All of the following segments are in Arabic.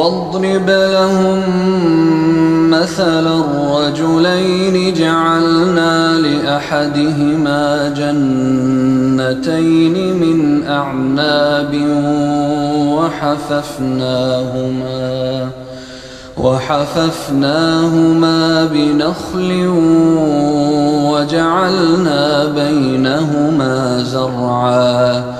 واضرب لهم مثلا الرجلين جعلنا لأحدهما جنتين من أعناب وحففناهما وحففناهما بنخل وجعلنا بينهما زرعا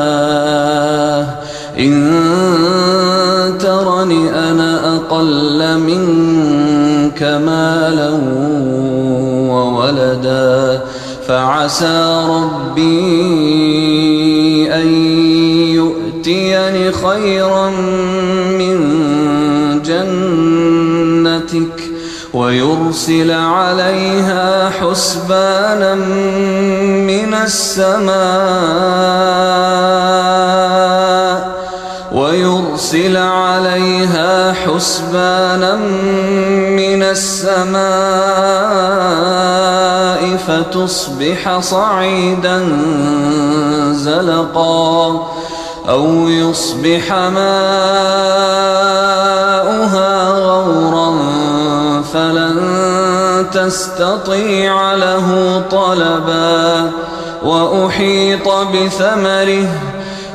مالا وولدا فعسى ربي أن يؤتيني خيرا من جنتك ويرسل عليها حسبانا من السماء ويرسل عليها حسبانا من السماء فتصبح صعيدا زلقا أو يصبح ماؤها غورا فلن تستطيع له طلبا وأحيط بثمره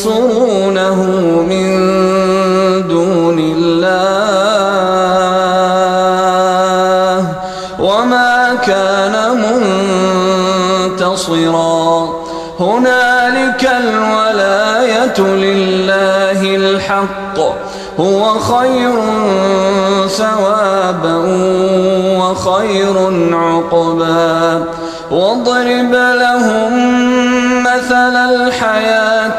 ينصرونه من دون الله وما كان منتصرا. هنالك الولاية لله الحق هو خير ثوابا وخير عقبا. واضرب لهم مثل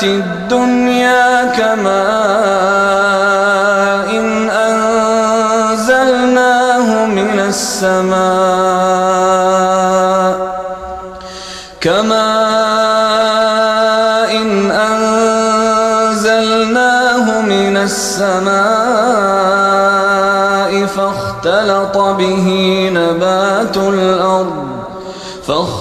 الدنيا كماء إن أنزلناه من السماء كماء إن أنزلناه من السماء فاختلط به نبات الأرض فاختلط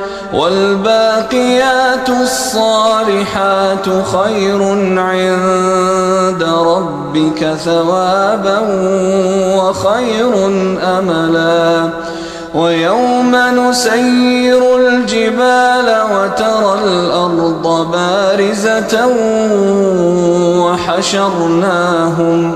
والباقيات الصالحات خير عند ربك ثوابا وخير أملا. ويوم نسير الجبال وترى الأرض بارزة وحشرناهم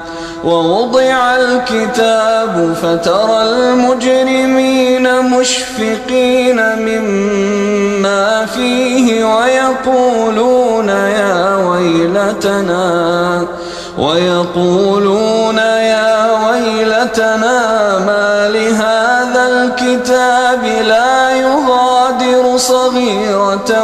ووضع الكتاب فترى المجرمين مشفقين مما فيه ويقولون يا ويلتنا ويقولون يا ويلتنا ما لهذا الكتاب لا يغادر صغيرة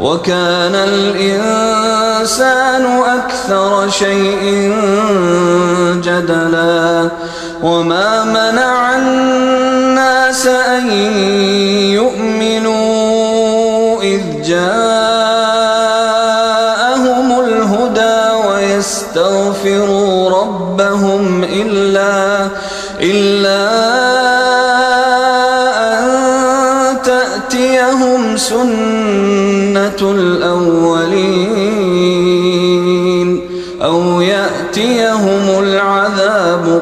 وكان الإنسان أكثر شيء جدلا وما منع الناس أن يؤمنوا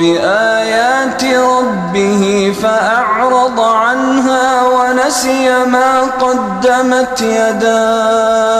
بآيات ربه فأعرض عنها ونسي ما قدمت يداه.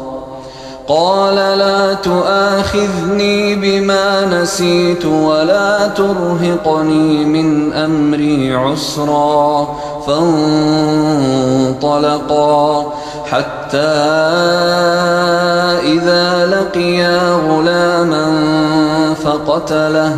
قال لا تؤاخذني بما نسيت ولا ترهقني من أمري عسرا فانطلقا حتى إذا لقيا غلاما فقتله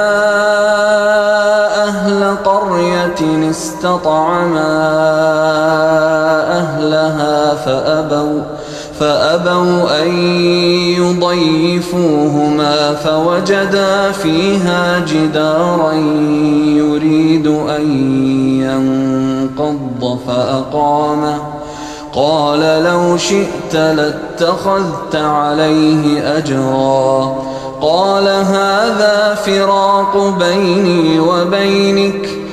قرية استطعما أهلها فأبوا فأبوا أن يضيفوهما فوجدا فيها جدارا يريد أن ينقض فأقامه قال لو شئت لاتخذت عليه أجرا. قال هذا فراق بيني وبينك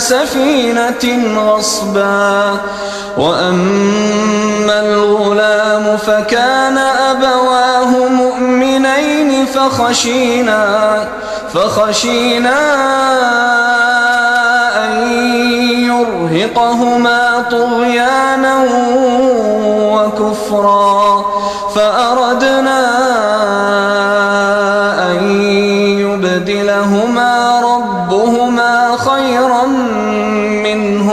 سفينة غصبا. وأما الغلام فكان أبواه مؤمنين فخشينا فخشينا أن يرهقهما طغيانا وكفرا. فأردنا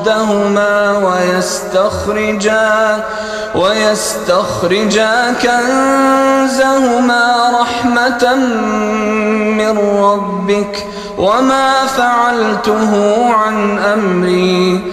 أشدهما ويستخرجا ويستخرجا كنزهما رحمة من ربك وما فعلته عن أمري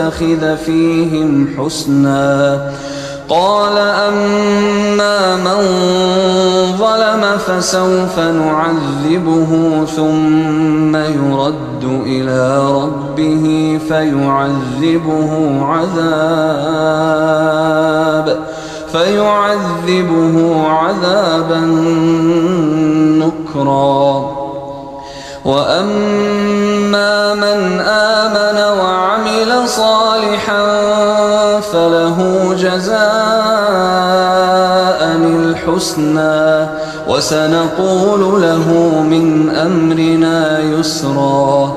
تتخذ فيهم حسنا. قال أما من ظلم فسوف نعذبه ثم يرد إلى ربه فيعذبه عذاب فيعذبه عذابا نكرا. وأما من آمن وعمل صالحا فله جزاء الحسنى وسنقول له من أمرنا يسرا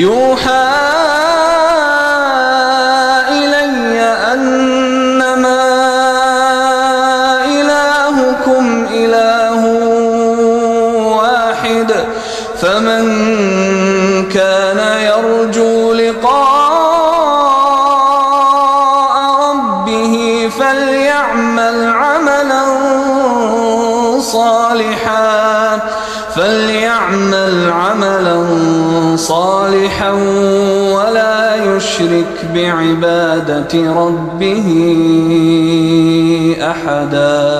يوحى ربه أحداً.